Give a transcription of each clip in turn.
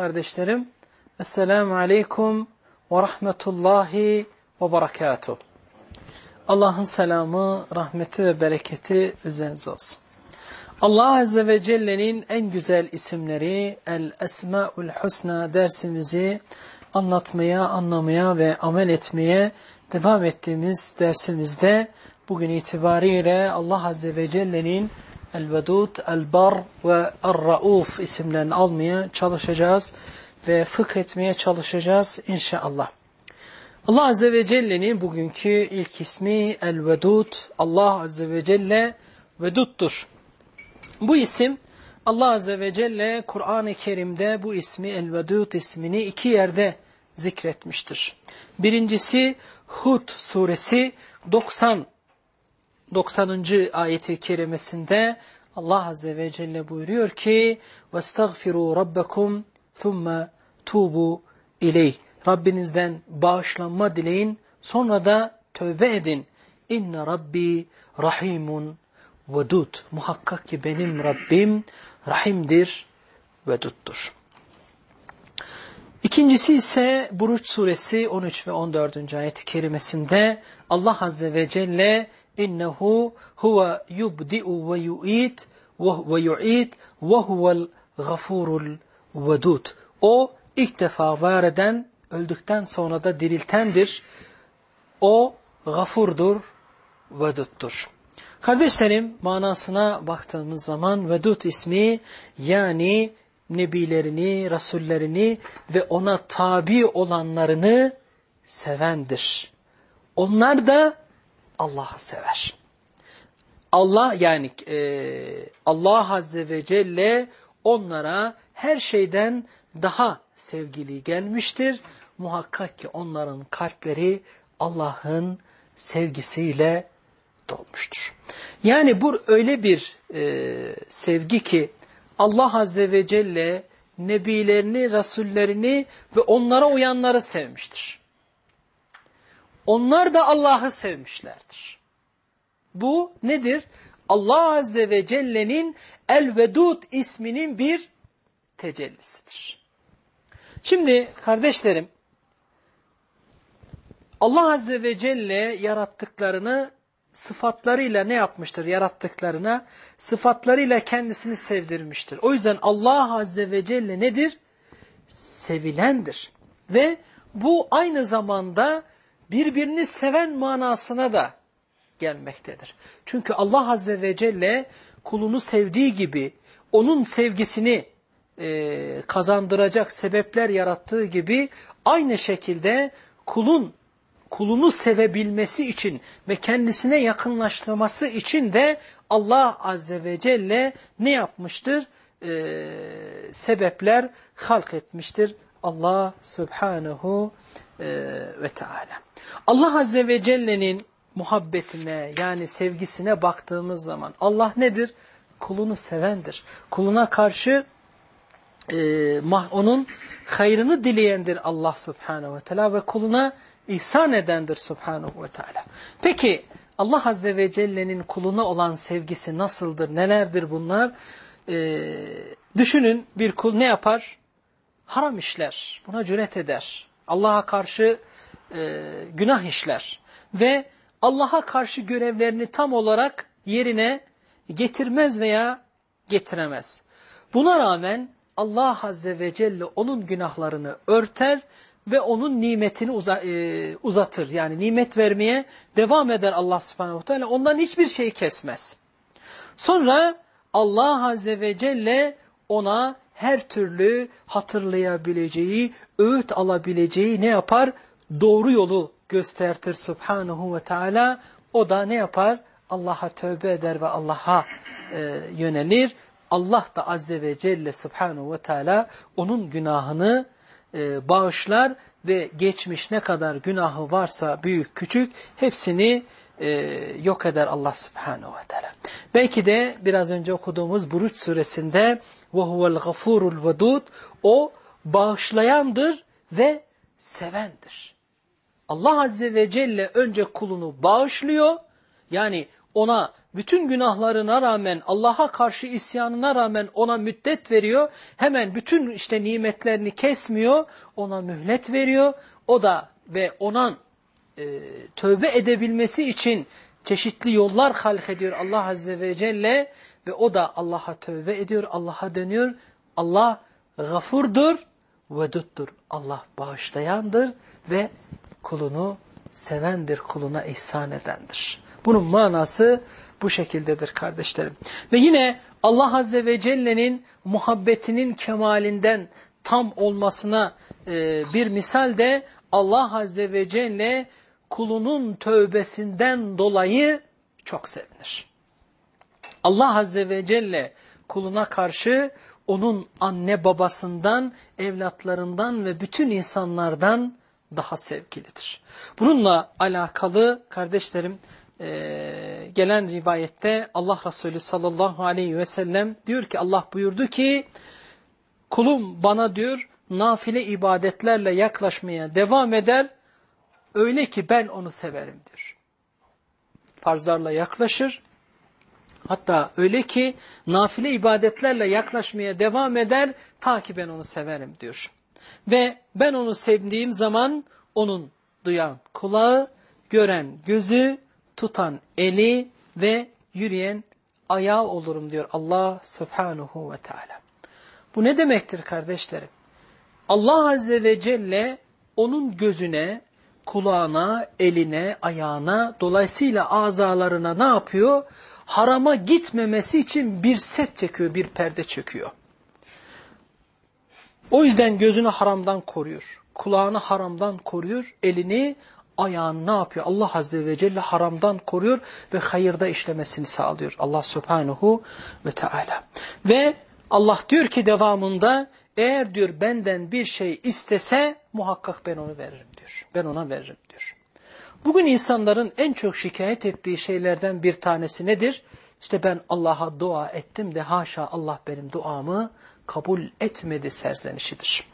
kardeşlerim, Esselamu Aleyküm ve Rahmetullahi ve Berekatuhu. Allah'ın selamı, rahmeti ve bereketi üzerinize olsun. Allah Azze ve Celle'nin en güzel isimleri El Esmaül Husna dersimizi anlatmaya, anlamaya ve amel etmeye devam ettiğimiz dersimizde bugün itibariyle Allah Azze ve Celle'nin El-Vedud, El-Bar ve El-Rauf isimlerini almaya çalışacağız ve fıkh etmeye çalışacağız inşallah. Allah Azze ve Celle'nin bugünkü ilk ismi El-Vedud. Allah Azze ve Celle Vedud'dur. Bu isim Allah Azze ve Celle Kur'an-ı Kerim'de bu ismi El-Vedud ismini iki yerde zikretmiştir. Birincisi Hud suresi 90 90. ayeti kerimesinde Allah Azze ve Celle buyuruyor ki وَاسْتَغْفِرُوا رَبَّكُمْ ثُمَّ تُوبُوا اِلَيْهِ Rabbinizden bağışlanma dileyin sonra da tövbe edin. İnne Rabbi rahimun vedud. Muhakkak ki benim Rabbim rahimdir, veduttur. İkincisi ise Buruç suresi 13 ve 14. ayet-i kerimesinde Allah Azze ve Celle innehu huve yubdi'u ve yu'id ve yu'id ve huvel gafurul vedud. O ilk defa var eden, öldükten sonra da diriltendir. O gafurdur, veduttur. Kardeşlerim manasına baktığımız zaman vedut ismi yani nebilerini, rasullerini ve ona tabi olanlarını sevendir. Onlar da Allah'ı sever. Allah yani e, Allah Azze ve Celle onlara her şeyden daha sevgili gelmiştir. Muhakkak ki onların kalpleri Allah'ın sevgisiyle dolmuştur. Yani bu öyle bir e, sevgi ki Allah Azze ve Celle nebilerini, rasullerini ve onlara uyanları sevmiştir. Onlar da Allah'ı sevmişlerdir. Bu nedir? Allah Azze ve Celle'nin El-Vedud isminin bir tecellisidir. Şimdi kardeşlerim, Allah Azze ve Celle yarattıklarını sıfatlarıyla ne yapmıştır? Yarattıklarına sıfatlarıyla kendisini sevdirmiştir. O yüzden Allah Azze ve Celle nedir? Sevilendir. Ve bu aynı zamanda birbirini seven manasına da gelmektedir. Çünkü Allah Azze ve Celle kulunu sevdiği gibi onun sevgisini e, kazandıracak sebepler yarattığı gibi aynı şekilde kulun kulunu sevebilmesi için ve kendisine yakınlaştırması için de Allah Azze ve Celle ne yapmıştır? Ee, sebepler halk etmiştir. Allah Subhanahu e, ve Teala. Allah Azze ve Celle'nin muhabbetine yani sevgisine baktığımız zaman Allah nedir? Kulunu sevendir. Kuluna karşı e, onun hayrını dileyendir Allah subhanehu ve teala ve kuluna ihsan edendir subhanehu ve teala. Peki Allah azze ve celle'nin kuluna olan sevgisi nasıldır, nelerdir bunlar? Ee, düşünün bir kul ne yapar? Haram işler, buna cüret eder. Allah'a karşı e, günah işler ve Allah'a karşı görevlerini tam olarak yerine getirmez veya getiremez. Buna rağmen Allah Azze ve Celle onun günahlarını örter ve onun nimetini uza, e, uzatır. Yani nimet vermeye devam eder Allah subhanehu teala. Ondan hiçbir şey kesmez. Sonra Allah Azze ve Celle ona her türlü hatırlayabileceği, öğüt alabileceği ne yapar? Doğru yolu göstertir subhanahu ve teala. O da ne yapar? Allah'a tövbe eder ve Allah'a e, yönelir. Allah da azze ve celle subhanahu ve teala onun günahını e, bağışlar ve geçmiş ne kadar günahı varsa büyük küçük hepsini e, yok eder Allah subhanahu ve teala. Belki de biraz önce okuduğumuz Buruç suresinde وَهُوَ الْغَفُورُ الْوَدُودُ O bağışlayandır ve sevendir. Allah Azze ve Celle önce kulunu bağışlıyor. Yani ona bütün günahlarına rağmen Allah'a karşı isyanına rağmen ona müddet veriyor. Hemen bütün işte nimetlerini kesmiyor. Ona mühlet veriyor. O da ve onun e, tövbe edebilmesi için çeşitli yollar halk ediyor Allah Azze ve Celle. Ve o da Allah'a tövbe ediyor, Allah'a dönüyor. Allah gafurdur, veduttur. Allah bağışlayandır ve kulunu sevendir, kuluna ihsan edendir. Bunun manası bu şekildedir kardeşlerim. Ve yine Allah Azze ve Celle'nin muhabbetinin kemalinden tam olmasına e, bir misal de Allah Azze ve Celle kulunun tövbesinden dolayı çok sevinir. Allah Azze ve Celle kuluna karşı onun anne babasından, evlatlarından ve bütün insanlardan daha sevgilidir. Bununla alakalı kardeşlerim e, gelen rivayette Allah Resulü sallallahu aleyhi ve sellem diyor ki Allah buyurdu ki kulum bana diyor nafile ibadetlerle yaklaşmaya devam eder öyle ki ben onu severim diyor. Farzlarla yaklaşır hatta öyle ki nafile ibadetlerle yaklaşmaya devam eder ta ki ben onu severim diyor. Ve ben onu sevdiğim zaman onun duyan kulağı, gören gözü, tutan eli ve yürüyen ayağı olurum diyor Allah subhanahu ve teala. Bu ne demektir kardeşlerim? Allah azze ve celle onun gözüne, kulağına, eline, ayağına, dolayısıyla azalarına ne yapıyor? Harama gitmemesi için bir set çekiyor, bir perde çekiyor. O yüzden gözünü haramdan koruyor. Kulağını haramdan koruyor. Elini, ayağını ne yapıyor? Allah Azze ve Celle haramdan koruyor ve hayırda işlemesini sağlıyor. Allah Subhanahu ve Teala. Ve Allah diyor ki devamında eğer diyor benden bir şey istese muhakkak ben onu veririm diyor. Ben ona veririm diyor. Bugün insanların en çok şikayet ettiği şeylerden bir tanesi nedir? İşte ben Allah'a dua ettim de haşa Allah benim duamı kabul etmedi serzenişidir.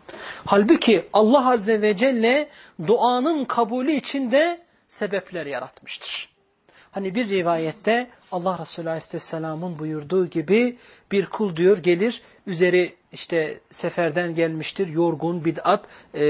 Halbuki Allah Azze ve Celle duanın kabulü için de sebepler yaratmıştır. Hani bir rivayette Allah Resulü Aleyhisselam'ın buyurduğu gibi bir kul diyor gelir üzeri işte seferden gelmiştir yorgun bid'at e,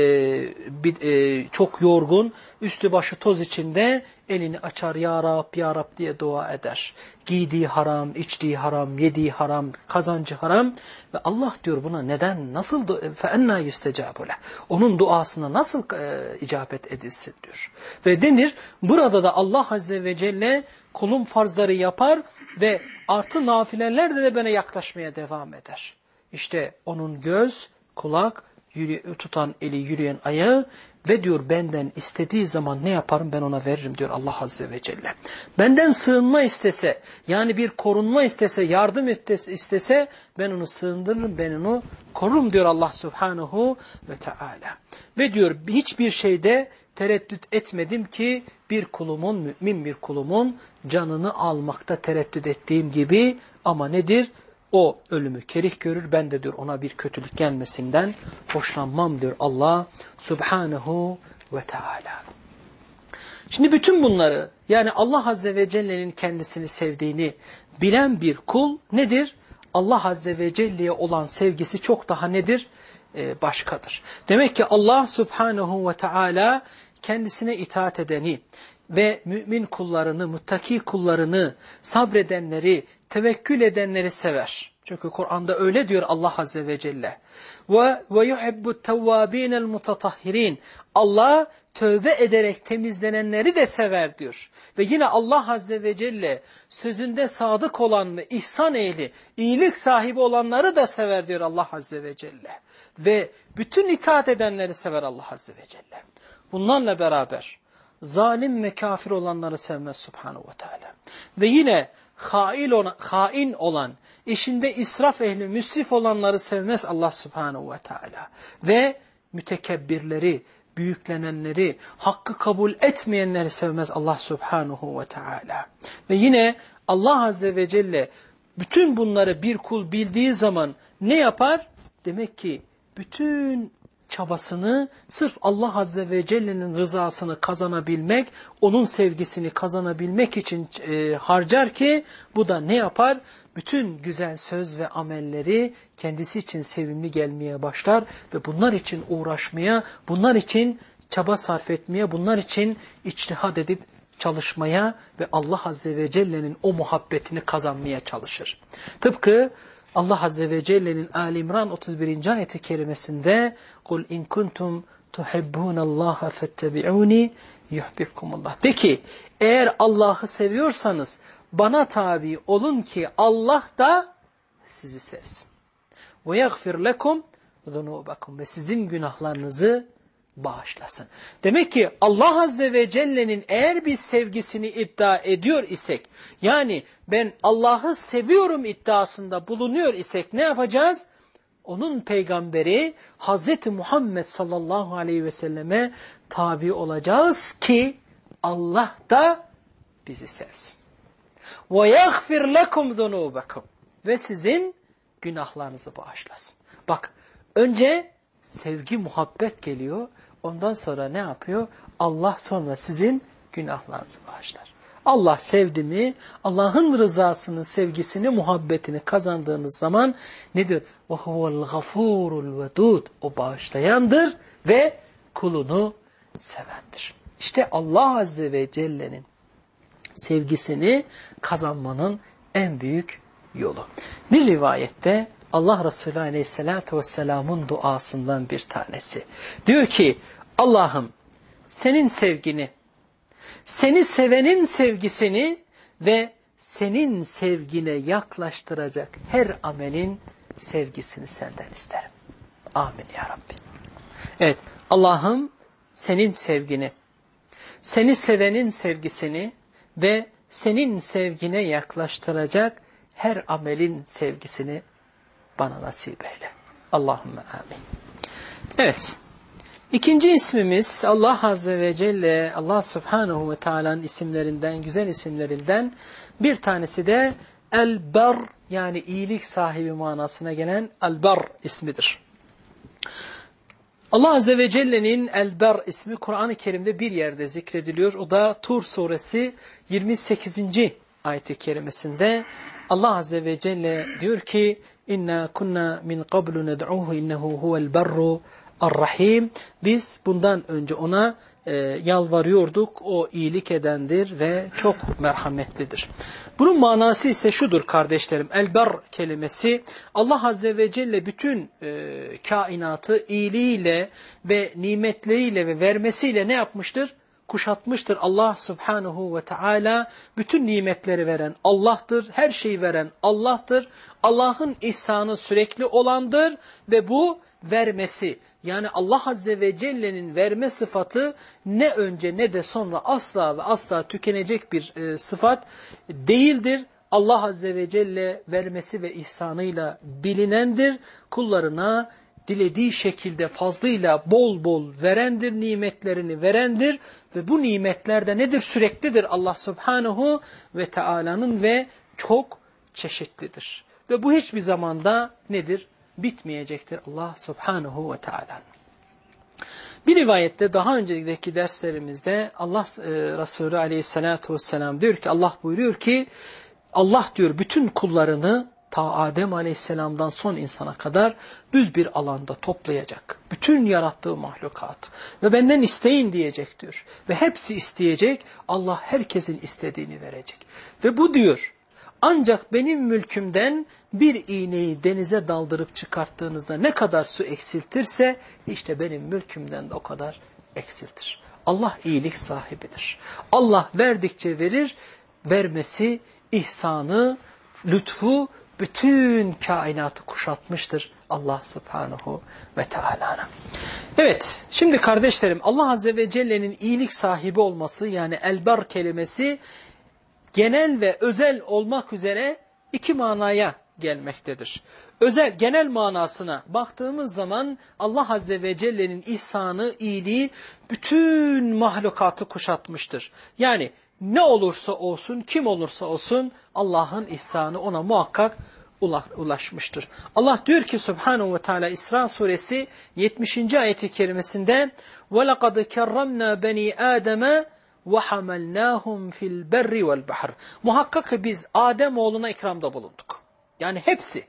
bid, e, çok yorgun üstü başı toz içinde elini açar ya Rab ya Rab diye dua eder. Giydiği haram, içtiği haram, yediği haram, kazancı haram ve Allah diyor buna neden nasıl feenna yüstecabule. Onun duasına nasıl e, icabet edilsin diyor. Ve denir burada da Allah azze ve celle kulun farzları yapar ve artı nafileler de bana yaklaşmaya devam eder. İşte onun göz, kulak, yürü, tutan eli, yürüyen ayağı ve diyor benden istediği zaman ne yaparım ben ona veririm diyor Allah Azze ve Celle. Benden sığınma istese yani bir korunma istese yardım istese ben onu sığındırırım ben onu korurum diyor Allah Subhanahu ve Teala. Ve diyor hiçbir şeyde tereddüt etmedim ki bir kulumun mümin bir kulumun canını almakta tereddüt ettiğim gibi ama nedir? O ölümü kerih görür. Ben de diyor ona bir kötülük gelmesinden hoşlanmam diyor Allah subhanahu ve teala. Şimdi bütün bunları yani Allah Azze ve Celle'nin kendisini sevdiğini bilen bir kul nedir? Allah Azze ve Celle'ye olan sevgisi çok daha nedir? Ee, başkadır. Demek ki Allah Subhanahu ve Teala kendisine itaat edeni ve mümin kullarını, muttaki kullarını, sabredenleri, tevekkül edenleri sever. Çünkü Kur'an'da öyle diyor Allah Azze ve Celle. Ve ve yuhibbu tevvabinel mutatahhirin. Allah tövbe ederek temizlenenleri de sever diyor. Ve yine Allah Azze ve Celle sözünde sadık olan ve ihsan ehli, iyilik sahibi olanları da sever diyor Allah Azze ve Celle. Ve bütün itaat edenleri sever Allah Azze ve Celle. Bunlarla beraber zalim ve kafir olanları sevmez Subhanahu ve Teala. Ve yine hain olan, hain olan, işinde israf ehli, müsrif olanları sevmez Allah Subhanahu ve Teala. Ve mütekebbirleri, büyüklenenleri, hakkı kabul etmeyenleri sevmez Allah Subhanahu ve Teala. Ve yine Allah Azze ve Celle bütün bunları bir kul bildiği zaman ne yapar? Demek ki bütün çabasını sırf Allah Azze ve Celle'nin rızasını kazanabilmek, onun sevgisini kazanabilmek için e, harcar ki bu da ne yapar? Bütün güzel söz ve amelleri kendisi için sevimli gelmeye başlar ve bunlar için uğraşmaya, bunlar için çaba sarf etmeye, bunlar için içtihad edip çalışmaya ve Allah Azze ve Celle'nin o muhabbetini kazanmaya çalışır. Tıpkı Allah Azze ve Celle'nin Ali İmran 31. ayeti kerimesinde قُلْ اِنْ كُنْتُمْ تُحِبُّونَ اللّٰهَ فَاتَّبِعُونِ يُحْبِبْكُمُ De ki eğer Allah'ı seviyorsanız bana tabi olun ki Allah da sizi sevsin. وَيَغْفِرْ لَكُمْ ذُنُوبَكُمْ Ve sizin günahlarınızı bağışlasın. Demek ki Allah Azze ve Celle'nin eğer biz sevgisini iddia ediyor isek, yani ben Allah'ı seviyorum iddiasında bulunuyor isek ne yapacağız? Onun peygamberi Hazreti Muhammed sallallahu aleyhi ve selleme tabi olacağız ki Allah da bizi sevsin. وَيَغْفِرْ لَكُمْ ذُنُوبَكُمْ Ve sizin günahlarınızı bağışlasın. Bak önce sevgi, muhabbet geliyor. Ondan sonra ne yapıyor? Allah sonra sizin günahlarınızı bağışlar. Allah sevdi mi, Allah'ın rızasını, sevgisini, muhabbetini kazandığınız zaman nedir? وَهُوَ الْغَفُورُ الْوَدُودُ O bağışlayandır ve kulunu sevendir. İşte Allah Azze ve Celle'nin sevgisini kazanmanın en büyük yolu. Bir rivayette Allah Resulü Aleyhisselatü Vesselam'ın duasından bir tanesi. Diyor ki Allah'ım senin sevgini, seni sevenin sevgisini ve senin sevgine yaklaştıracak her amelin sevgisini senden isterim. Amin ya Rabbi. Evet Allah'ım senin sevgini, seni sevenin sevgisini ve senin sevgine yaklaştıracak her amelin sevgisini bana nasip eyle. Allahümme amin. Evet. İkinci ismimiz Allah Azze ve Celle, Allah Subhanahu ve Teala'nın isimlerinden, güzel isimlerinden bir tanesi de El-Bar yani iyilik sahibi manasına gelen El-Bar ismidir. Allah Azze ve Celle'nin El-Bar ismi Kur'an-ı Kerim'de bir yerde zikrediliyor. O da Tur suresi 28. ayet-i kerimesinde Allah Azze ve Celle diyor ki İnna kunna min qablu ned'uhu innehu huvel berru ar-rahim. Biz bundan önce ona e, yalvarıyorduk. O iyilik edendir ve çok merhametlidir. Bunun manası ise şudur kardeşlerim. Elber kelimesi Allah Azze ve Celle bütün e, kainatı iyiliğiyle ve nimetleriyle ve vermesiyle ne yapmıştır? kuşatmıştır. Allah subhanahu ve teala bütün nimetleri veren Allah'tır. Her şeyi veren Allah'tır. Allah'ın ihsanı sürekli olandır ve bu vermesi yani Allah Azze ve Celle'nin verme sıfatı ne önce ne de sonra asla ve asla tükenecek bir e, sıfat değildir. Allah Azze ve Celle vermesi ve ihsanıyla bilinendir. Kullarına dilediği şekilde fazlıyla bol bol verendir, nimetlerini verendir ve bu nimetler de nedir? Süreklidir Allah Subhanahu ve Teala'nın ve çok çeşitlidir. ve bu hiçbir zamanda nedir? Bitmeyecektir Allah subhanahu ve teala. Bir rivayette daha önceki derslerimizde Allah e, Resulü aleyhissalatu vesselam diyor ki Allah buyuruyor ki Allah diyor bütün kullarını ta Adem aleyhisselamdan son insana kadar düz bir alanda toplayacak. Bütün yarattığı mahlukat ve benden isteyin diyecek diyor. Ve hepsi isteyecek Allah herkesin istediğini verecek. Ve bu diyor ancak benim mülkümden bir iğneyi denize daldırıp çıkarttığınızda ne kadar su eksiltirse işte benim mülkümden de o kadar eksiltir. Allah iyilik sahibidir. Allah verdikçe verir, vermesi, ihsanı, lütfu bütün kainatı kuşatmıştır Allah subhanahu ve teala. Evet şimdi kardeşlerim Allah azze ve celle'nin iyilik sahibi olması yani elbar kelimesi genel ve özel olmak üzere iki manaya gelmektedir. Özel, genel manasına baktığımız zaman Allah Azze ve Celle'nin ihsanı, iyiliği bütün mahlukatı kuşatmıştır. Yani ne olursa olsun, kim olursa olsun Allah'ın ihsanı ona muhakkak ulaşmıştır. Allah diyor ki Subhanahu ve Teala İsra suresi 70. ayeti kerimesinde وَلَقَدْ كَرَّمْنَا بَنِي آدَمَ وَحَمَلْنَاهُمْ فِي الْبَرِّ وَالْبَحْرِ Muhakkak ki biz Adem oğluna ikramda bulunduk. Yani hepsi.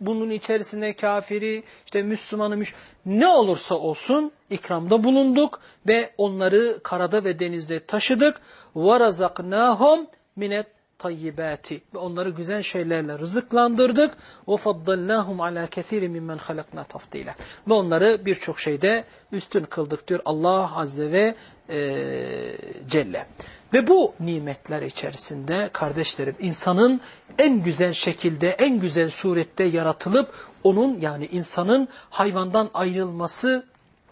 Bunun içerisinde kafiri, işte Müslümanı, müş ne olursa olsun ikramda bulunduk ve onları karada ve denizde taşıdık. وَرَزَقْنَاهُمْ مِنَ tayyibati ve onları güzel şeylerle rızıklandırdık. Ve faddalnahum ala kesiri mimmen halakna tafdila. Ve onları birçok şeyde üstün kıldık diyor Allah azze ve e, celle. Ve bu nimetler içerisinde kardeşlerim insanın en güzel şekilde, en güzel surette yaratılıp onun yani insanın hayvandan ayrılması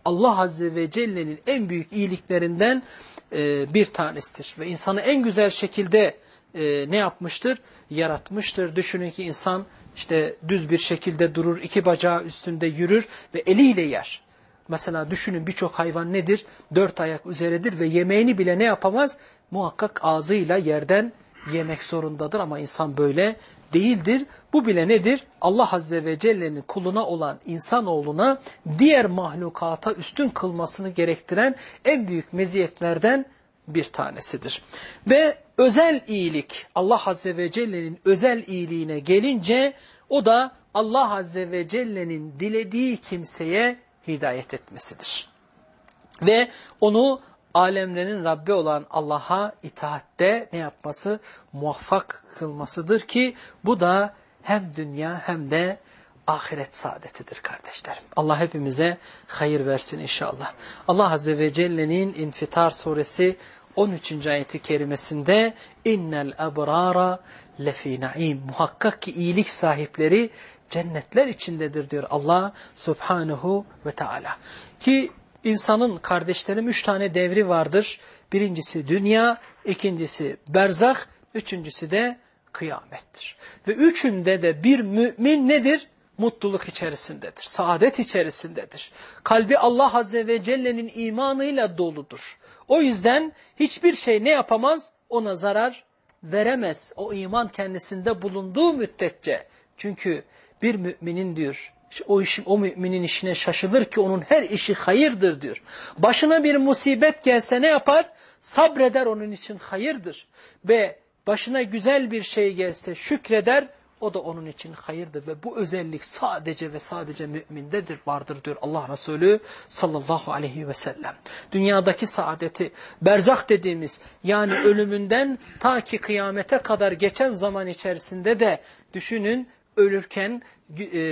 Allah Azze ve Celle'nin en büyük iyiliklerinden e, bir tanesidir. Ve insanı en güzel şekilde e, ne yapmıştır? Yaratmıştır. Düşünün ki insan işte düz bir şekilde durur, iki bacağı üstünde yürür ve eliyle yer. Mesela düşünün birçok hayvan nedir? Dört ayak üzeredir ve yemeğini bile ne yapamaz? Muhakkak ağzıyla yerden yemek zorundadır ama insan böyle değildir. Bu bile nedir? Allah Azze ve Celle'nin kuluna olan insanoğluna diğer mahlukata üstün kılmasını gerektiren en büyük meziyetlerden bir tanesidir. Ve özel iyilik Allah Azze ve Celle'nin özel iyiliğine gelince o da Allah Azze ve Celle'nin dilediği kimseye hidayet etmesidir. Ve onu alemlerin Rabbi olan Allah'a itaatte ne yapması? Muvaffak kılmasıdır ki bu da hem dünya hem de ahiret saadetidir kardeşlerim. Allah hepimize hayır versin inşallah. Allah Azze ve Celle'nin İnfitar suresi 13. ayeti kerimesinde innel ebrara lefi naim. Muhakkak ki iyilik sahipleri cennetler içindedir diyor Allah subhanahu ve teala. Ki insanın kardeşlerim üç tane devri vardır. Birincisi dünya, ikincisi berzah, üçüncüsü de kıyamettir. Ve üçünde de bir mümin nedir? Mutluluk içerisindedir, saadet içerisindedir. Kalbi Allah Azze ve Celle'nin imanıyla doludur. O yüzden hiçbir şey ne yapamaz? Ona zarar veremez. O iman kendisinde bulunduğu müddetçe. Çünkü bir müminin diyor, o, işin, o müminin işine şaşılır ki onun her işi hayırdır diyor. Başına bir musibet gelse ne yapar? Sabreder onun için hayırdır. Ve başına güzel bir şey gelse şükreder o da onun için hayırdır ve bu özellik sadece ve sadece mümindedir vardır diyor Allah Resulü sallallahu aleyhi ve sellem. Dünyadaki saadeti berzah dediğimiz yani ölümünden ta ki kıyamete kadar geçen zaman içerisinde de düşünün ölürken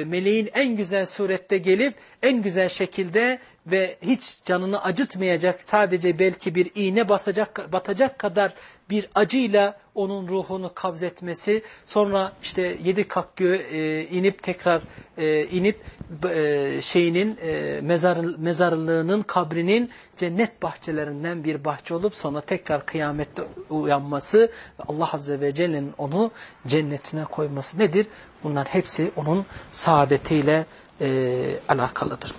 meleğin en güzel surette gelip en güzel şekilde ve hiç canını acıtmayacak sadece belki bir iğne basacak batacak kadar bir acıyla onun ruhunu kabzetmesi sonra işte yedi kat göğe e, inip tekrar e, inip e, şeyinin e, mezar, mezarlığının kabrinin cennet bahçelerinden bir bahçe olup sonra tekrar kıyamette uyanması Allah Azze ve Celle'nin onu cennetine koyması nedir? Bunlar hepsi onun saadetiyle e, alakalıdır.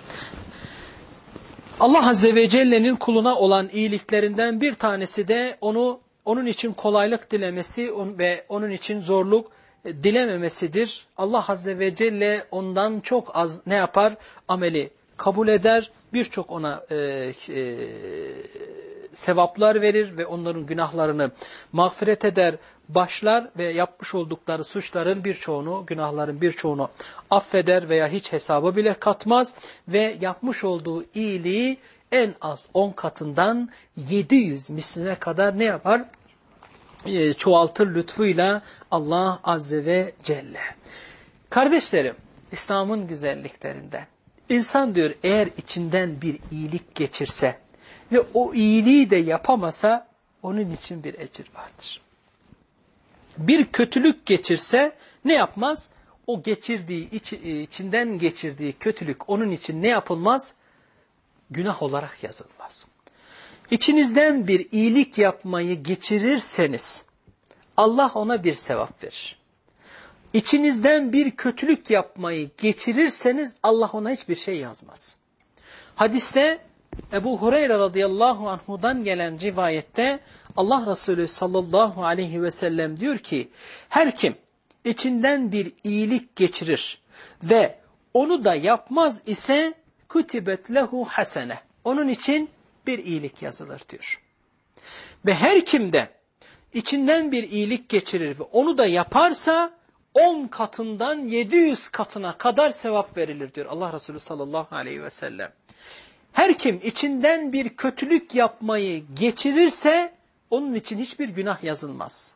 Allah Azze ve Celle'nin kuluna olan iyiliklerinden bir tanesi de onu onun için kolaylık dilemesi ve onun için zorluk dilememesidir. Allah Azze ve Celle ondan çok az ne yapar? Ameli kabul eder. Birçok ona e, e, sevaplar verir ve onların günahlarını mağfiret eder, başlar ve yapmış oldukları suçların birçoğunu, günahların birçoğunu affeder veya hiç hesaba bile katmaz ve yapmış olduğu iyiliği en az 10 katından 700 misline kadar ne yapar? E, çoğaltır lütfuyla Allah Azze ve Celle. Kardeşlerim, İslam'ın güzelliklerinden. İnsan diyor eğer içinden bir iyilik geçirse ve o iyiliği de yapamasa onun için bir ecir vardır. Bir kötülük geçirse ne yapmaz? O geçirdiği, e, içinden geçirdiği kötülük onun için ne yapılmaz? Günah olarak yazılmaz. İçinizden bir iyilik yapmayı geçirirseniz Allah ona bir sevap verir. İçinizden bir kötülük yapmayı geçirirseniz Allah ona hiçbir şey yazmaz. Hadiste Ebu Hureyre radıyallahu anhudan gelen rivayette Allah Resulü sallallahu aleyhi ve sellem diyor ki her kim içinden bir iyilik geçirir ve onu da yapmaz ise kutibet lehu hasene. Onun için bir iyilik yazılır diyor. Ve her kimde içinden bir iyilik geçirir ve onu da yaparsa 10 katından 700 katına kadar sevap verilir diyor Allah Resulü sallallahu aleyhi ve sellem. Her kim içinden bir kötülük yapmayı geçirirse onun için hiçbir günah yazılmaz.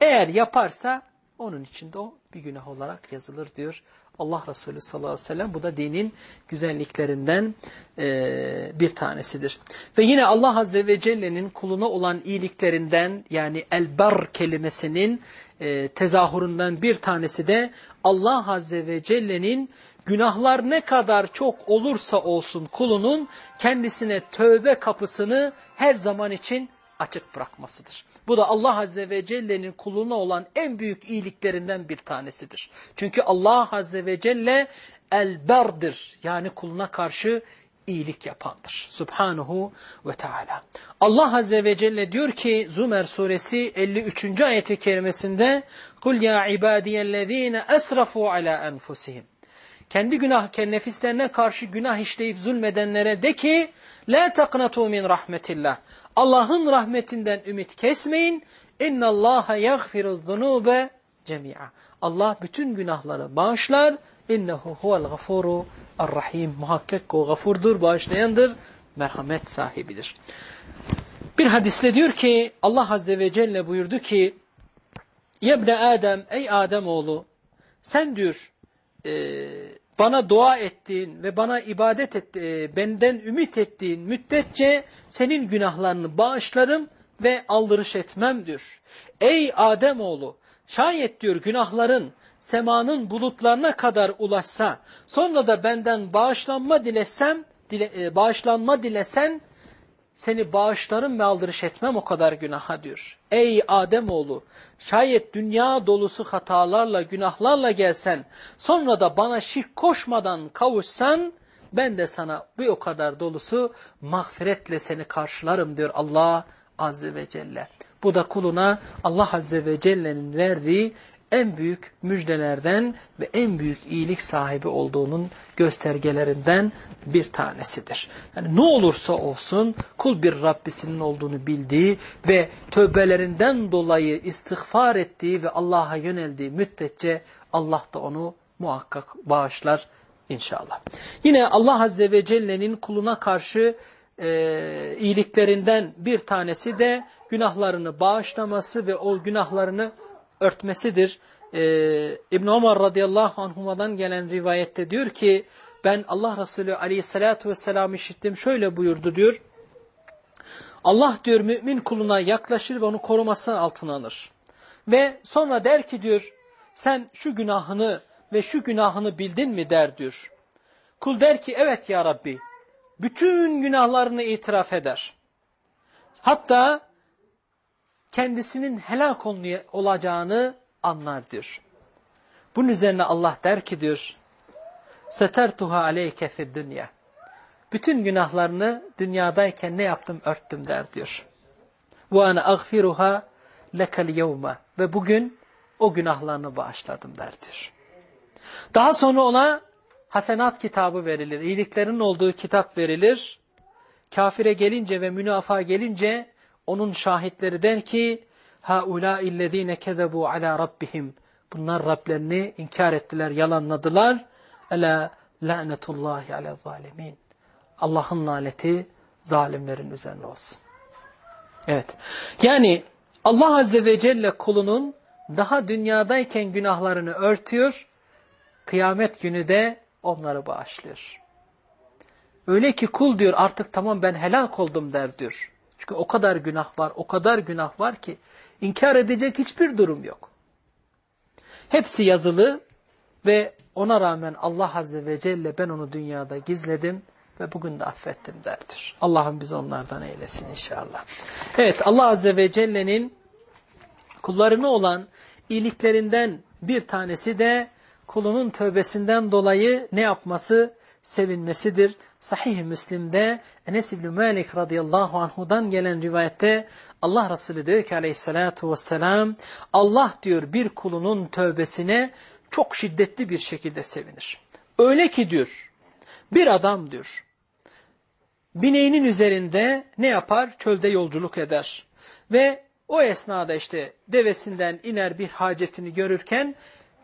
Eğer yaparsa onun için de o bir günah olarak yazılır diyor Allah Resulü sallallahu aleyhi ve sellem. Bu da dinin güzelliklerinden e, bir tanesidir. Ve yine Allah Azze ve Celle'nin kuluna olan iyiliklerinden yani elber kelimesinin e, tezahüründen bir tanesi de Allah Azze ve Celle'nin günahlar ne kadar çok olursa olsun kulunun kendisine tövbe kapısını her zaman için açık bırakmasıdır. Bu da Allah Azze ve Celle'nin kuluna olan en büyük iyiliklerinden bir tanesidir. Çünkü Allah Azze ve Celle elberdir yani kuluna karşı iyilik yapandır. Subhanahu ve Teala. Allah Azze ve Celle diyor ki Zümer suresi 53. ayeti kerimesinde Kul ya ibadiyellezine esrafu ala enfusihim kendi günah, nefislerine karşı günah işleyip zulmedenlere de ki La taqnatu min rahmetillah. Allah'ın rahmetinden ümit kesmeyin. İnna Allaha yaghfiru zunube cemi'a. Allah bütün günahları bağışlar. İnnehu huvel gafuru rahim. Muhakkak o gafurdur, bağışlayandır, merhamet sahibidir. Bir hadisle diyor ki Allah Azze ve Celle buyurdu ki Yebne Adem ey Adem oğlu sen diyor bana dua ettiğin ve bana ibadet et, e, benden ümit ettiğin müddetçe senin günahlarını bağışlarım ve aldırış etmem diyor. Ey Ademoğlu şayet diyor günahların semanın bulutlarına kadar ulaşsa sonra da benden bağışlanma dilesem dile, e, bağışlanma dilesen seni bağışlarım ve aldırış etmem o kadar günaha diyor. Ey Ademoğlu şayet dünya dolusu hatalarla günahlarla gelsen sonra da bana şirk koşmadan kavuşsan ben de sana bir o kadar dolusu mağfiretle seni karşılarım diyor Allah Azze ve Celle. Bu da kuluna Allah Azze ve Celle'nin verdiği en büyük müjdelerden ve en büyük iyilik sahibi olduğunun göstergelerinden bir tanesidir. Yani ne olursa olsun kul bir Rabbisinin olduğunu bildiği ve tövbelerinden dolayı istiğfar ettiği ve Allah'a yöneldiği müddetçe Allah da onu muhakkak bağışlar inşallah. Yine Allah Azze ve Celle'nin kuluna karşı e, iyiliklerinden bir tanesi de günahlarını bağışlaması ve o günahlarını örtmesidir. Ee, İbn Ömer radıyallahu anhuma'dan gelen rivayette diyor ki ben Allah Resulü aleyhissalatü vesselam işittim şöyle buyurdu diyor. Allah diyor mümin kuluna yaklaşır ve onu koruması altına alır. Ve sonra der ki diyor sen şu günahını ve şu günahını bildin mi der diyor. Kul der ki evet ya Rabbi bütün günahlarını itiraf eder. Hatta kendisinin helak olacağını anlar diyor. Bunun üzerine Allah der ki diyor, Setertuha aleyke fid dünya. Bütün günahlarını dünyadayken ne yaptım örttüm der diyor. Ve ana agfiruha lekel yevme. Ve bugün o günahlarını bağışladım derdir. Daha sonra ona hasenat kitabı verilir. İyiliklerin olduğu kitap verilir. Kafire gelince ve münafa gelince onun şahitleri der ki haula illezine kezebu ala rabbihim. Bunlar Rablerini inkar ettiler, yalanladılar. Ela la'netullahi ala zalimin. Allah'ın laneti zalimlerin üzerine olsun. Evet. Yani Allah Azze ve Celle kulunun daha dünyadayken günahlarını örtüyor, kıyamet günü de onları bağışlıyor. Öyle ki kul diyor artık tamam ben helak oldum der diyor. Çünkü o kadar günah var, o kadar günah var ki inkar edecek hiçbir durum yok. Hepsi yazılı ve ona rağmen Allah Azze ve Celle ben onu dünyada gizledim ve bugün de affettim derdir. Allah'ım bizi onlardan eylesin inşallah. Evet Allah Azze ve Celle'nin kullarına olan iyiliklerinden bir tanesi de kulunun tövbesinden dolayı ne yapması? Sevinmesidir. Sahih-i Müslim'de Enes İbni Malik radıyallahu anhudan gelen rivayette Allah Resulü diyor ki aleyhissalatu vesselam Allah diyor bir kulunun tövbesine çok şiddetli bir şekilde sevinir. Öyle ki diyor bir adam diyor bineğinin üzerinde ne yapar? Çölde yolculuk eder. Ve o esnada işte devesinden iner bir hacetini görürken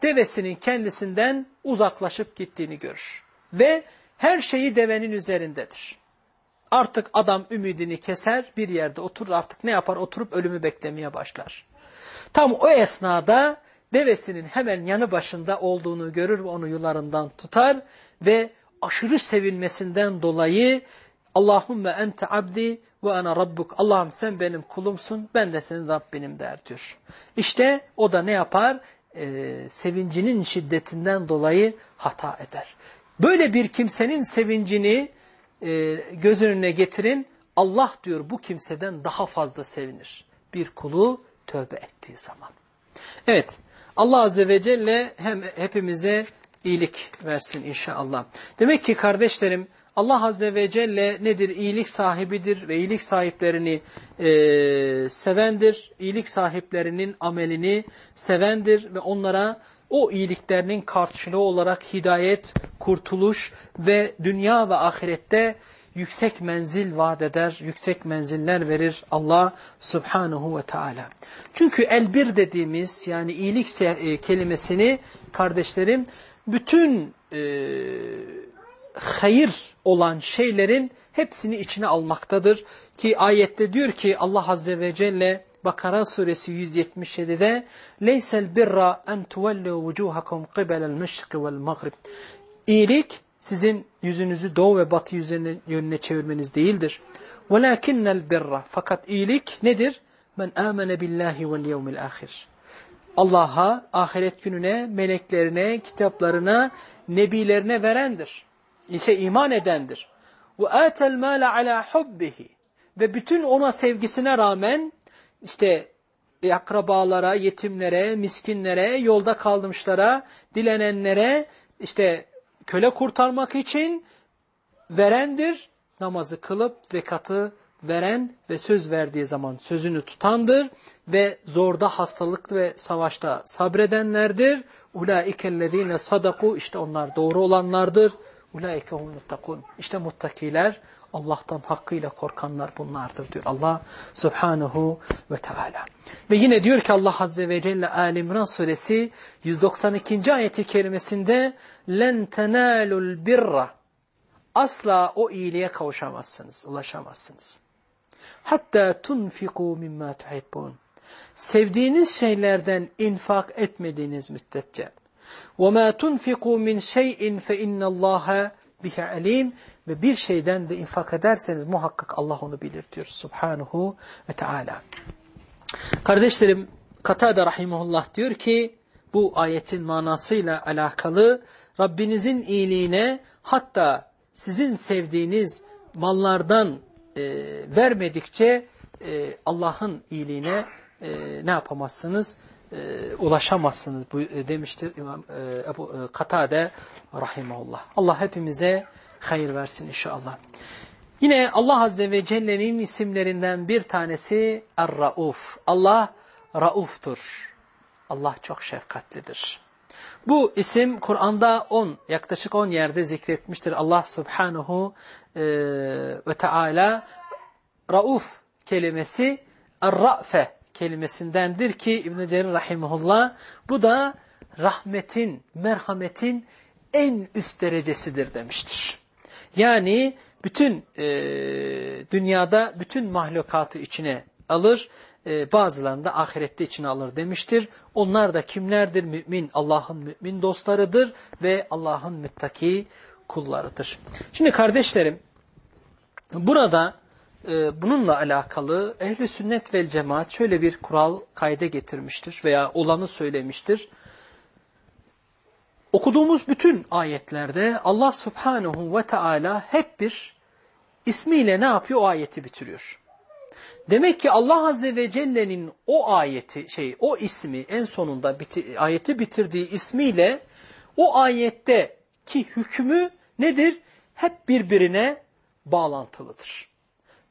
devesinin kendisinden uzaklaşıp gittiğini görür. Ve her şeyi devenin üzerindedir. Artık adam ümidini keser bir yerde oturur artık ne yapar oturup ölümü beklemeye başlar. Tam o esnada devesinin hemen yanı başında olduğunu görür ve onu yularından tutar ve aşırı sevinmesinden dolayı Allahümme ente abdi ve ana rabbuk. Allah'ım sen benim kulumsun, ben de senin Rabbinim der diyor. İşte o da ne yapar? Ee, sevincinin şiddetinden dolayı hata eder. Böyle bir kimsenin sevincini e, göz önüne getirin. Allah diyor bu kimseden daha fazla sevinir. Bir kulu tövbe ettiği zaman. Evet Allah Azze ve Celle hem hepimize iyilik versin inşallah. Demek ki kardeşlerim Allah Azze ve Celle nedir? İyilik sahibidir ve iyilik sahiplerini e, sevendir. İyilik sahiplerinin amelini sevendir ve onlara o iyiliklerinin karşılığı olarak hidayet, kurtuluş ve dünya ve ahirette yüksek menzil vaat eder, yüksek menziller verir Allah subhanahu ve teala. Çünkü elbir dediğimiz yani iyilik e, kelimesini kardeşlerim bütün e, hayır olan şeylerin hepsini içine almaktadır. Ki ayette diyor ki Allah Azze ve Celle Bakara suresi 177'de leysel birra en tuvellu vucuhakum qibela'l meşriki vel mağrib. İyilik sizin yüzünüzü doğu ve batı yüzüne, yönüne çevirmeniz değildir. Velakinnel birra fakat iyilik nedir? Men amene billahi vel yevmil ahir. Allah'a, ahiret gününe, meleklerine, kitaplarına, nebilerine verendir ise iman edendir. Atel mâle alâ hubbihi ve bütün ona sevgisine rağmen işte akrabalara, yetimlere, miskinlere, yolda kalmışlara, dilenenlere işte köle kurtarmak için verendir. Namazı kılıp zekatı veren ve söz verdiği zaman sözünü tutandır ve zorda hastalık ve savaşta sabredenlerdir. Ulaikellezine sadaku işte onlar doğru olanlardır. Ulaike hum muttakun. İşte muttakiler Allah'tan hakkıyla korkanlar bunlardır diyor Allah Subhanahu ve Teala. Ve yine diyor ki Allah Azze ve Celle Ali İmran suresi 192. ayeti kerimesinde len tenalul birra asla o iyiliğe kavuşamazsınız, ulaşamazsınız. Hatta tunfiku mimma tuhibbun. Sevdiğiniz şeylerden infak etmediğiniz müddetçe. وَمَا تُنْفِقُوا مِنْ شَيْءٍ فَاِنَّ اللّٰهَ بِهِ alim Ve bir şeyden de infak ederseniz muhakkak Allah onu bilir diyor Subhanahu ve Teala. Kardeşlerim Katade Rahimullah diyor ki bu ayetin manasıyla alakalı Rabbinizin iyiliğine hatta sizin sevdiğiniz mallardan e, vermedikçe e, Allah'ın iyiliğine e, ne yapamazsınız? E, ulaşamazsınız bu, e, demiştir İmam e, Ebu e, Katade rahimahullah. Allah hepimize hayır versin inşallah. Yine Allah Azze ve Celle'nin isimlerinden bir tanesi Er-Rauf. Allah Rauf'tur. Allah çok şefkatlidir. Bu isim Kur'an'da 10 yaklaşık 10 yerde zikretmiştir. Allah Subhanahu e, ve Teala Rauf kelimesi Er-Ra'fe kelimesindendir ki İbn Cerir rahimehullah bu da rahmetin, merhametin en üst derecesidir demiştir. Yani bütün e, dünyada bütün mahlukatı içine alır, e, bazılarını da ahirette içine alır demiştir. Onlar da kimlerdir? Mümin, Allah'ın mümin dostlarıdır ve Allah'ın müttaki kullarıdır. Şimdi kardeşlerim, burada e, bununla alakalı ehli sünnet vel cemaat şöyle bir kural kayda getirmiştir veya olanı söylemiştir. Okuduğumuz bütün ayetlerde Allah subhanahu ve teala hep bir ismiyle ne yapıyor? O ayeti bitiriyor. Demek ki Allah Azze ve Celle'nin o ayeti, şey, o ismi en sonunda biti, ayeti bitirdiği ismiyle o ayetteki hükmü nedir? Hep birbirine bağlantılıdır.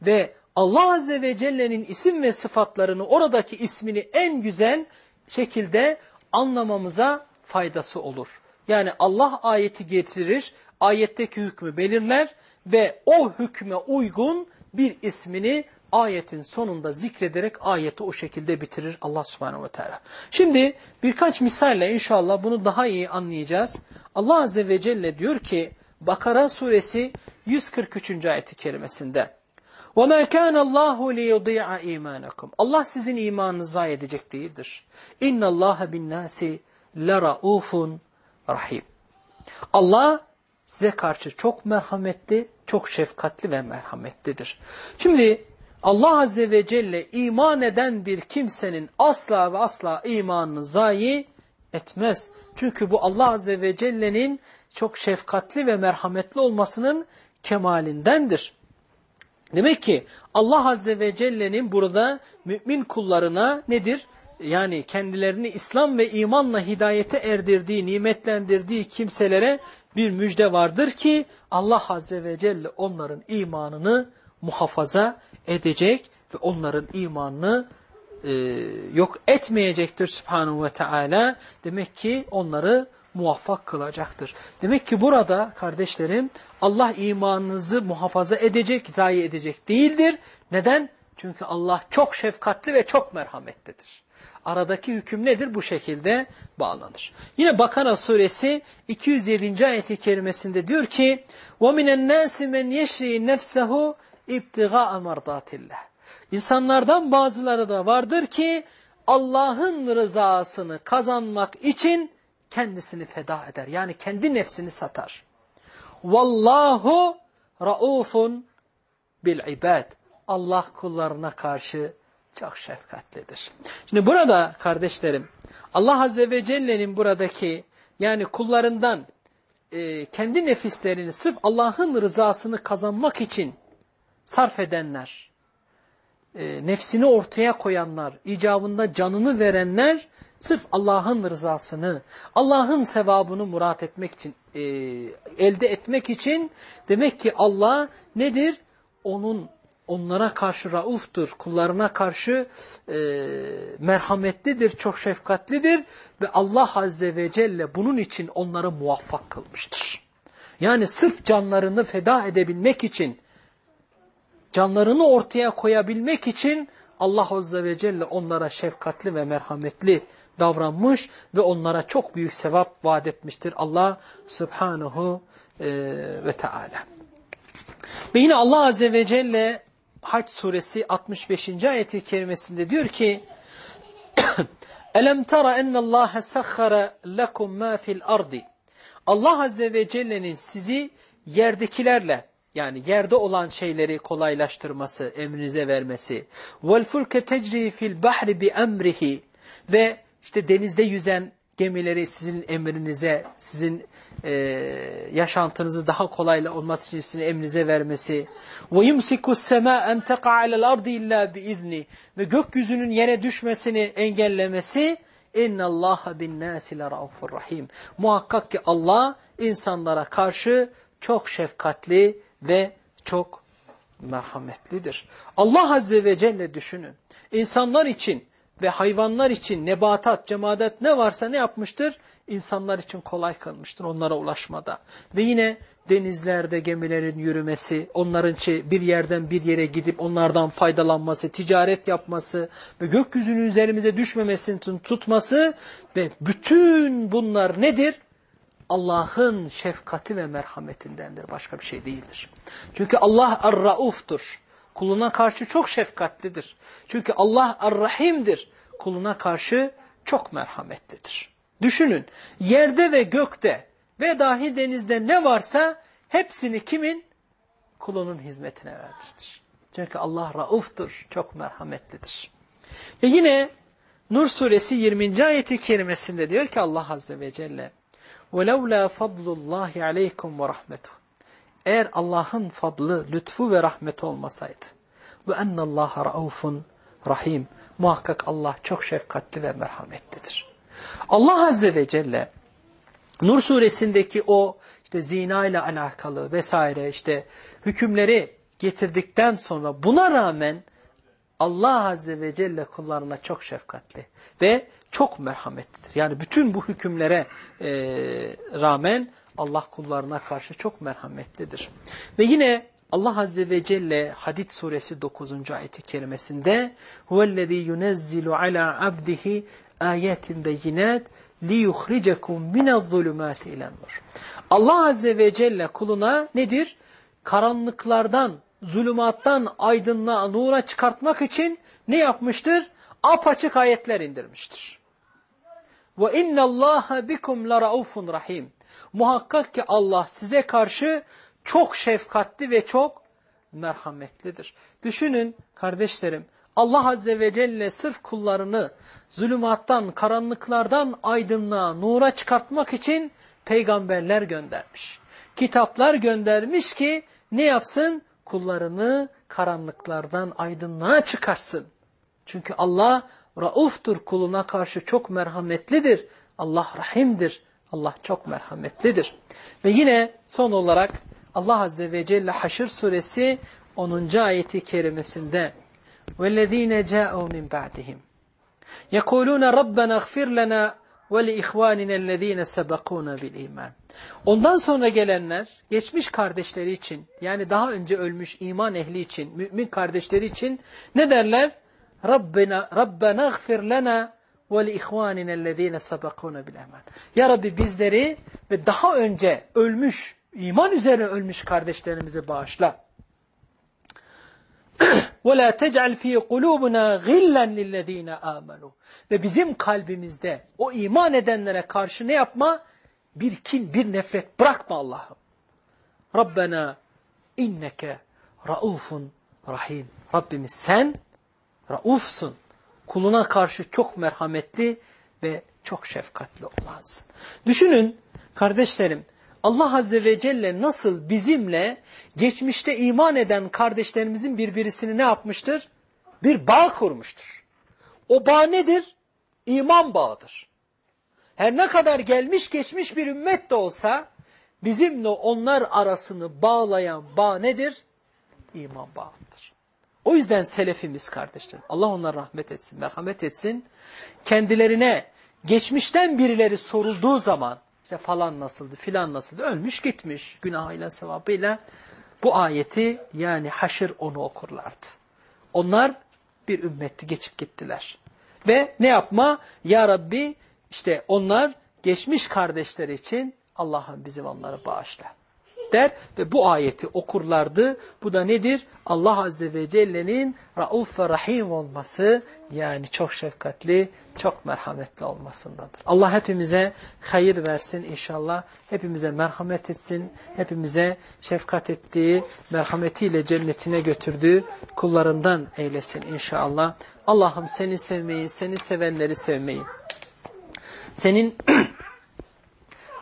Ve Allah Azze ve Celle'nin isim ve sıfatlarını oradaki ismini en güzel şekilde anlamamıza faydası olur. Yani Allah ayeti getirir, ayetteki hükmü belirler ve o hükme uygun bir ismini ayetin sonunda zikrederek ayeti o şekilde bitirir Allah subhanehu ve teala. Şimdi birkaç misalle inşallah bunu daha iyi anlayacağız. Allah azze ve celle diyor ki Bakara suresi 143. ayeti kerimesinde وَمَا كَانَ اللّٰهُ لِيُضِيعَ اِيمَانَكُمْ Allah sizin imanınızı zayi edecek değildir. اِنَّ اللّٰهَ بِالنَّاسِ لَرَؤُوفٌ rahim. Allah size karşı çok merhametli, çok şefkatli ve merhametlidir. Şimdi Allah Azze ve Celle iman eden bir kimsenin asla ve asla imanını zayi etmez. Çünkü bu Allah Azze ve Celle'nin çok şefkatli ve merhametli olmasının kemalindendir. Demek ki Allah Azze ve Celle'nin burada mümin kullarına nedir? Yani kendilerini İslam ve imanla hidayete erdirdiği, nimetlendirdiği kimselere bir müjde vardır ki Allah Azze ve Celle onların imanını muhafaza edecek ve onların imanını e, yok etmeyecektir Subhanahu ve Teala. Demek ki onları muvaffak kılacaktır. Demek ki burada kardeşlerim Allah imanınızı muhafaza edecek, zayi edecek değildir. Neden? Çünkü Allah çok şefkatli ve çok merhametlidir. Aradaki hüküm nedir? Bu şekilde bağlanır. Yine Bakara suresi 207. ayeti kerimesinde diyor ki وَمِنَ النَّاسِ مَنْ يَشْرِي نَفْسَهُ اِبْتِغَاءَ مَرْضَاتِ İnsanlardan bazıları da vardır ki Allah'ın rızasını kazanmak için kendisini feda eder. Yani kendi nefsini satar. Vallahu raufun bil ibad. Allah kullarına karşı çok şefkatlidir. Şimdi burada kardeşlerim Allah Azze ve Celle'nin buradaki yani kullarından e, kendi nefislerini sırf Allah'ın rızasını kazanmak için sarf edenler, e, nefsini ortaya koyanlar, icabında canını verenler sırf Allah'ın rızasını, Allah'ın sevabını murat etmek için, e, elde etmek için demek ki Allah nedir? Onun onlara karşı rauftur, kullarına karşı e, merhametlidir, çok şefkatlidir ve Allah Azze ve Celle bunun için onları muvaffak kılmıştır. Yani sırf canlarını feda edebilmek için, canlarını ortaya koyabilmek için Allah Azze ve Celle onlara şefkatli ve merhametli davranmış ve onlara çok büyük sevap vaat etmiştir Allah Subhanahu e, ve Teala. Ve yine Allah Azze ve Celle Hac suresi 65. ayeti kerimesinde diyor ki Elem tara ennallâhe sahhara lekum ma fil ardi Allah Azze ve Celle'nin sizi yerdekilerle yani yerde olan şeyleri kolaylaştırması, emrinize vermesi. Vel fulke tecri fil bahri bi emrihi ve işte denizde yüzen gemileri sizin emrinize, sizin e, yaşantınızı daha kolayla olması için sizin emrinize vermesi. وَيُمْسِكُ السَّمَاءَ اَنْ تَقَعَ عَلَى الْأَرْضِ اِلَّا بِاِذْنِ Ve gökyüzünün yere düşmesini engellemesi اِنَّ اللّٰهَ بِالنَّاسِ لَرَعُفُ rahim. Muhakkak ki Allah insanlara karşı çok şefkatli ve çok merhametlidir. Allah Azze ve Celle düşünün. İnsanlar için ve hayvanlar için nebatat, cemadet ne varsa ne yapmıştır? İnsanlar için kolay kılmıştır onlara ulaşmada. Ve yine denizlerde gemilerin yürümesi, onların şey, bir yerden bir yere gidip onlardan faydalanması, ticaret yapması ve gökyüzünün üzerimize düşmemesini tutması ve bütün bunlar nedir? Allah'ın şefkati ve merhametindendir. Başka bir şey değildir. Çünkü Allah er-rauftur Kuluna karşı çok şefkatlidir. Çünkü Allah er-rahimdir. Kuluna karşı çok merhametlidir. Düşünün yerde ve gökte ve dahi denizde ne varsa hepsini kimin? Kulunun hizmetine vermiştir. Çünkü Allah rauftur, çok merhametlidir. Ve yine Nur suresi 20. ayeti kerimesinde diyor ki Allah Azze ve Celle وَلَوْلَا فَضْلُ اللّٰهِ عَلَيْكُمْ وَرَحْمَتُهُ eğer Allah'ın fadlı, lütfu ve rahmeti olmasaydı. Ve ennallaha raufun rahim. Muhakkak Allah çok şefkatli ve merhametlidir. Allah Azze ve Celle Nur suresindeki o işte zina ile alakalı vesaire işte hükümleri getirdikten sonra buna rağmen Allah Azze ve Celle kullarına çok şefkatli ve çok merhametlidir. Yani bütün bu hükümlere e, rağmen Allah kullarına karşı çok merhametlidir. Ve yine Allah Azze ve Celle Hadid suresi 9. ayeti kerimesinde huvellezî yunezzilu ala abdihi ayetin beyinat liyukhricekum minezzulumati ilenur. Allah Azze ve Celle kuluna nedir? Karanlıklardan, zulümattan aydınlığa, nura çıkartmak için ne yapmıştır? Apaçık ayetler indirmiştir. Ve innallaha bikum laraufun rahim. Muhakkak ki Allah size karşı çok şefkatli ve çok merhametlidir. Düşünün kardeşlerim Allah Azze ve Celle sırf kullarını zulümattan, karanlıklardan aydınlığa, nura çıkartmak için peygamberler göndermiş. Kitaplar göndermiş ki ne yapsın? Kullarını karanlıklardan aydınlığa çıkarsın. Çünkü Allah rauftur kuluna karşı çok merhametlidir. Allah rahimdir. Allah çok merhametlidir. Ve yine son olarak Allah Azze ve Celle Haşr suresi 10. ayeti kerimesinde وَالَّذ۪ينَ جَاءُوا مِنْ بَعْدِهِمْ يَقُولُونَ رَبَّنَا اغْفِرْ لَنَا وَلِإِخْوَانِنَا الَّذ۪ينَ سَبَقُونَ بِالْاِيمَانِ Ondan sonra gelenler, geçmiş kardeşleri için, yani daha önce ölmüş iman ehli için, mümin kardeşleri için ne derler? Rabbena, Rabbena اغْفِرْ لَنَا ve li ihvaninellezine sabakuna bil iman. Ya Rabbi bizleri ve daha önce ölmüş, iman üzerine ölmüş kardeşlerimizi bağışla. Ve la tec'al fi kulubuna gillen lillezine amenu. Ve bizim kalbimizde o iman edenlere karşı ne yapma? Bir kin, bir nefret bırakma Allah'ım. Rabbena inneke raufun rahim. Rabbimiz sen raufsun. Kuluna karşı çok merhametli ve çok şefkatli olansın. Düşünün kardeşlerim Allah Azze ve Celle nasıl bizimle geçmişte iman eden kardeşlerimizin birbirisini ne yapmıştır? Bir bağ kurmuştur. O bağ nedir? İman bağıdır. Her ne kadar gelmiş geçmiş bir ümmet de olsa bizimle onlar arasını bağlayan bağ nedir? İman bağıdır. O yüzden selefimiz kardeşlerim Allah onlara rahmet etsin, merhamet etsin. Kendilerine geçmişten birileri sorulduğu zaman işte falan nasıldı filan nasıldı ölmüş gitmiş günahıyla sevabıyla bu ayeti yani haşır onu okurlardı. Onlar bir ümmetti geçip gittiler. Ve ne yapma? Ya Rabbi işte onlar geçmiş kardeşler için Allah'ım bizim onları bağışla der ve bu ayeti okurlardı. Bu da nedir? Allah Azze ve Celle'nin Rauf ve Rahim olması yani çok şefkatli, çok merhametli olmasındadır. Allah hepimize hayır versin inşallah. Hepimize merhamet etsin. Hepimize şefkat ettiği, merhametiyle cennetine götürdüğü kullarından eylesin inşallah. Allah'ım seni sevmeyi, seni sevenleri sevmeyi. Senin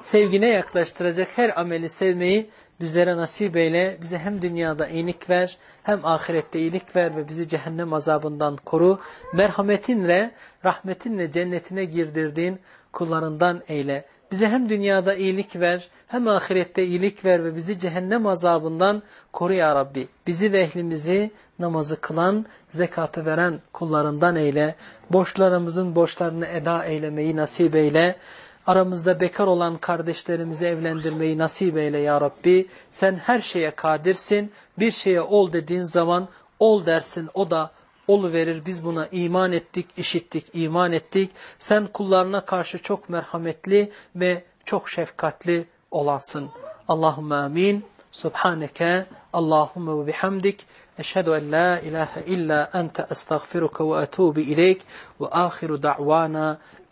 sevgine yaklaştıracak her ameli sevmeyi bizlere nasip eyle. Bize hem dünyada iyilik ver, hem ahirette iyilik ver ve bizi cehennem azabından koru. Merhametinle, rahmetinle cennetine girdirdiğin kullarından eyle. Bize hem dünyada iyilik ver, hem ahirette iyilik ver ve bizi cehennem azabından koru ya Rabbi. Bizi ve ehlimizi namazı kılan, zekatı veren kullarından eyle. Borçlarımızın borçlarını eda eylemeyi nasip eyle. Aramızda bekar olan kardeşlerimizi evlendirmeyi nasip eyle ya Rabbi. Sen her şeye kadirsin. Bir şeye ol dediğin zaman ol dersin o da verir. Biz buna iman ettik, işittik, iman ettik. Sen kullarına karşı çok merhametli ve çok şefkatli olansın. Allahümme amin. Subhaneke Allahümme ve bihamdik. Eşhedü en la ilahe illa ente estağfiruka ve etubu ileyk ve ahiru da'vana